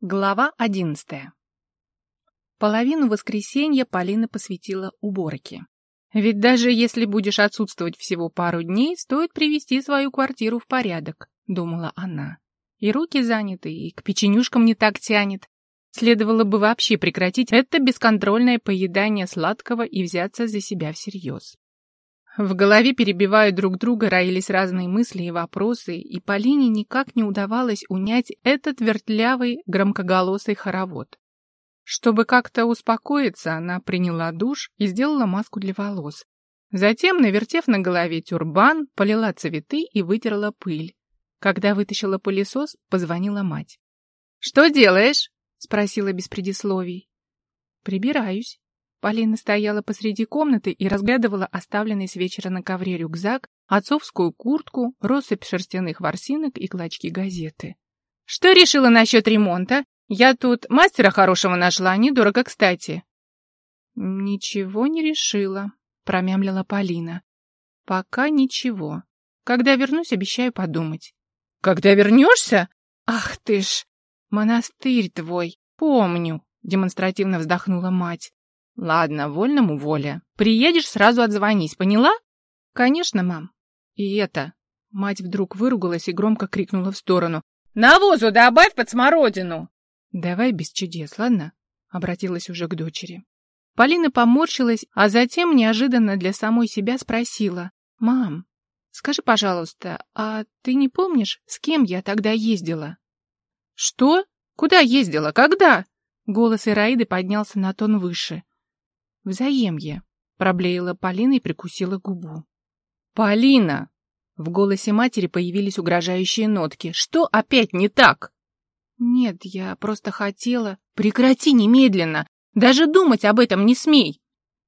Глава одиннадцатая. Половину воскресенья Полина посвятила уборке. Ведь даже если будешь отсутствовать всего пару дней, стоит привести свою квартиру в порядок, думала она. И руки заняты, и к печенюшкам не так тянет. Следовало бы вообще прекратить это бесконтрольное поедание сладкого и взяться за себя всерьез. В голове, перебивая друг друга, роились разные мысли и вопросы, и Полине никак не удавалось унять этот вертлявый, громкоголосый хоровод. Чтобы как-то успокоиться, она приняла душ и сделала маску для волос. Затем, навертев на голове тюрбан, полила цветы и вытерла пыль. Когда вытащила пылесос, позвонила мать. «Что делаешь?» — спросила без предисловий. «Прибираюсь», Полина стояла посреди комнаты и разглядывала оставленный с вечера на ковре рюкзак, отцовскую куртку, россыпь шерстяных ворсинок и клочки газеты. «Что решила насчет ремонта? Я тут мастера хорошего нашла, недорого, кстати». «Ничего не решила», — промямлила Полина. «Пока ничего. Когда вернусь, обещаю подумать». «Когда вернешься? Ах ты ж! Монастырь твой, помню», — демонстративно вздохнула мать. Ладно, вольному воля. Приедешь, сразу отзвонись, поняла? Конечно, мам. И это... Мать вдруг выругалась и громко крикнула в сторону. «Навозу добавь под смородину!» «Давай без чудес, ладно?» Обратилась уже к дочери. Полина поморщилась, а затем неожиданно для самой себя спросила. «Мам, скажи, пожалуйста, а ты не помнишь, с кем я тогда ездила?» «Что? Куда ездила? Когда?» Голос Ираиды поднялся на тон выше. «Взаемье», — проблеяла Полина и прикусила губу. «Полина!» В голосе матери появились угрожающие нотки. «Что опять не так?» «Нет, я просто хотела...» «Прекрати немедленно! Даже думать об этом не смей!»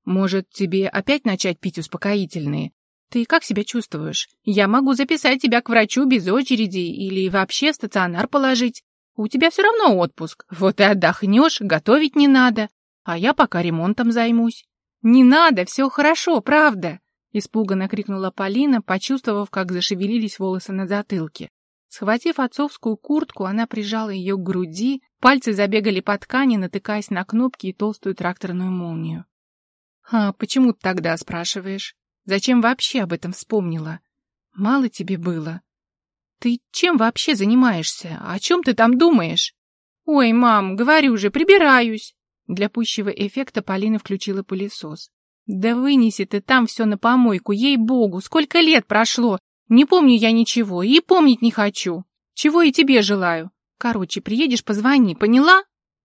«Может, тебе опять начать пить успокоительные? Ты как себя чувствуешь? Я могу записать тебя к врачу без очереди или вообще в стационар положить. У тебя все равно отпуск. Вот и отдохнешь, готовить не надо а я пока ремонтом займусь. Не надо, все хорошо, правда, испуганно крикнула Полина, почувствовав, как зашевелились волосы на затылке. Схватив отцовскую куртку, она прижала ее к груди, пальцы забегали по ткани, натыкаясь на кнопки и толстую тракторную молнию. «А почему ты тогда спрашиваешь? Зачем вообще об этом вспомнила? Мало тебе было. Ты чем вообще занимаешься? О чем ты там думаешь?» «Ой, мам, говорю же, прибираюсь!» Для пущего эффекта Полина включила пылесос. «Да вынеси ты там все на помойку, ей-богу, сколько лет прошло! Не помню я ничего и помнить не хочу. Чего и тебе желаю. Короче, приедешь, позвони, поняла?»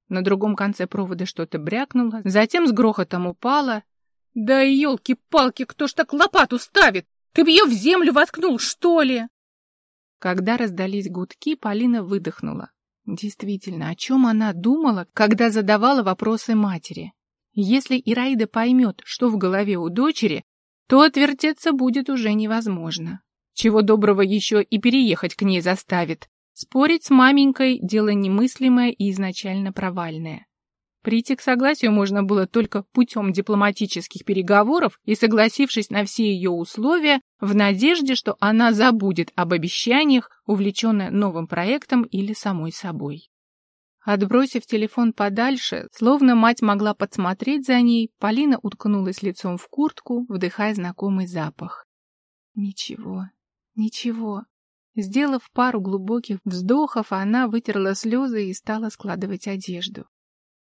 На другом конце провода что-то брякнуло, затем с грохотом упало. «Да елки-палки, кто ж так лопату ставит? Ты б ее в землю воткнул, что ли?» Когда раздались гудки, Полина выдохнула. Действительно, о чем она думала, когда задавала вопросы матери? Если Ираида поймет, что в голове у дочери, то отвертеться будет уже невозможно. Чего доброго еще и переехать к ней заставит. Спорить с маменькой – дело немыслимое и изначально провальное. Прийти к согласию можно было только путем дипломатических переговоров и согласившись на все ее условия в надежде, что она забудет об обещаниях, увлеченная новым проектом или самой собой. Отбросив телефон подальше, словно мать могла подсмотреть за ней, Полина уткнулась лицом в куртку, вдыхая знакомый запах. Ничего, ничего. Сделав пару глубоких вздохов, она вытерла слезы и стала складывать одежду.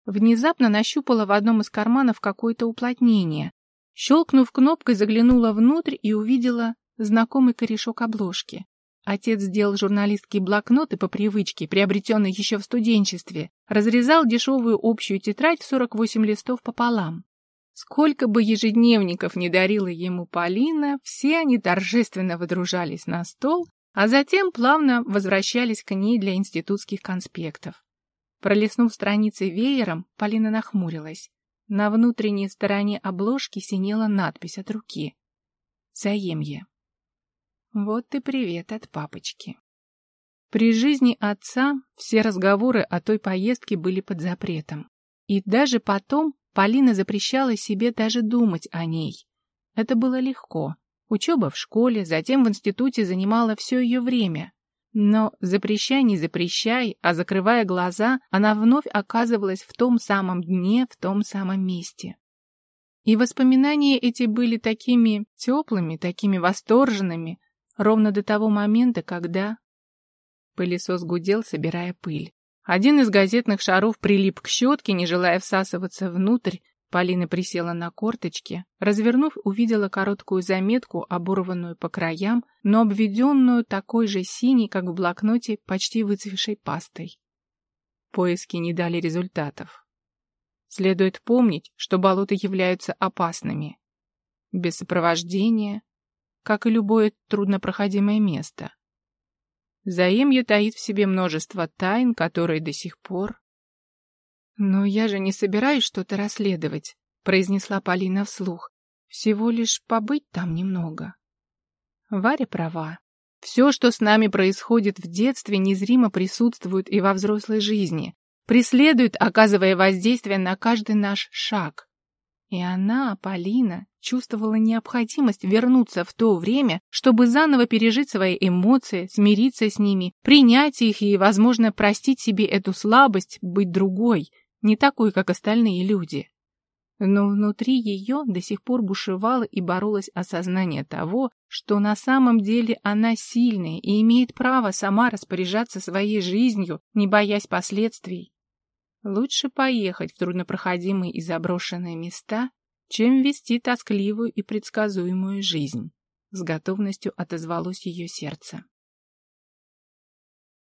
Внезапно нащупала в одном из карманов какое-то уплотнение. Щелкнув кнопкой, заглянула внутрь и увидела знакомый корешок обложки. Отец сделал журналистский блокнот и по привычке, приобретенный еще в студенчестве, разрезал дешевую общую тетрадь в 48 листов пополам. Сколько бы ежедневников не дарила ему Полина, все они торжественно выдружались на стол, а затем плавно возвращались к ней для институтских конспектов. Пролистнув страницы веером, Полина нахмурилась. На внутренней стороне обложки синела надпись от руки. «Заемье». Вот и привет от папочки. При жизни отца все разговоры о той поездке были под запретом. И даже потом Полина запрещала себе даже думать о ней. Это было легко. Учеба в школе, затем в институте занимала все ее время. Но запрещай, не запрещай, а закрывая глаза, она вновь оказывалась в том самом дне, в том самом месте. И воспоминания эти были такими теплыми, такими восторженными, ровно до того момента, когда... Пылесос гудел, собирая пыль. Один из газетных шаров прилип к щетке, не желая всасываться внутрь, Полина присела на корточки, развернув, увидела короткую заметку, оборванную по краям, но обведенную такой же синей, как в блокноте, почти выцвевшей пастой. Поиски не дали результатов. Следует помнить, что болота являются опасными. Без сопровождения, как и любое труднопроходимое место. Заимье таит в себе множество тайн, которые до сих пор «Но я же не собираюсь что-то расследовать», — произнесла Полина вслух. «Всего лишь побыть там немного». Варя права. Все, что с нами происходит в детстве, незримо присутствует и во взрослой жизни, преследует, оказывая воздействие на каждый наш шаг. И она, Полина, чувствовала необходимость вернуться в то время, чтобы заново пережить свои эмоции, смириться с ними, принять их и, возможно, простить себе эту слабость, быть другой, не такой, как остальные люди. Но внутри ее до сих пор бушевало и боролось осознание того, что на самом деле она сильная и имеет право сама распоряжаться своей жизнью, не боясь последствий. Лучше поехать в труднопроходимые и заброшенные места, чем вести тоскливую и предсказуемую жизнь. С готовностью отозвалось ее сердце.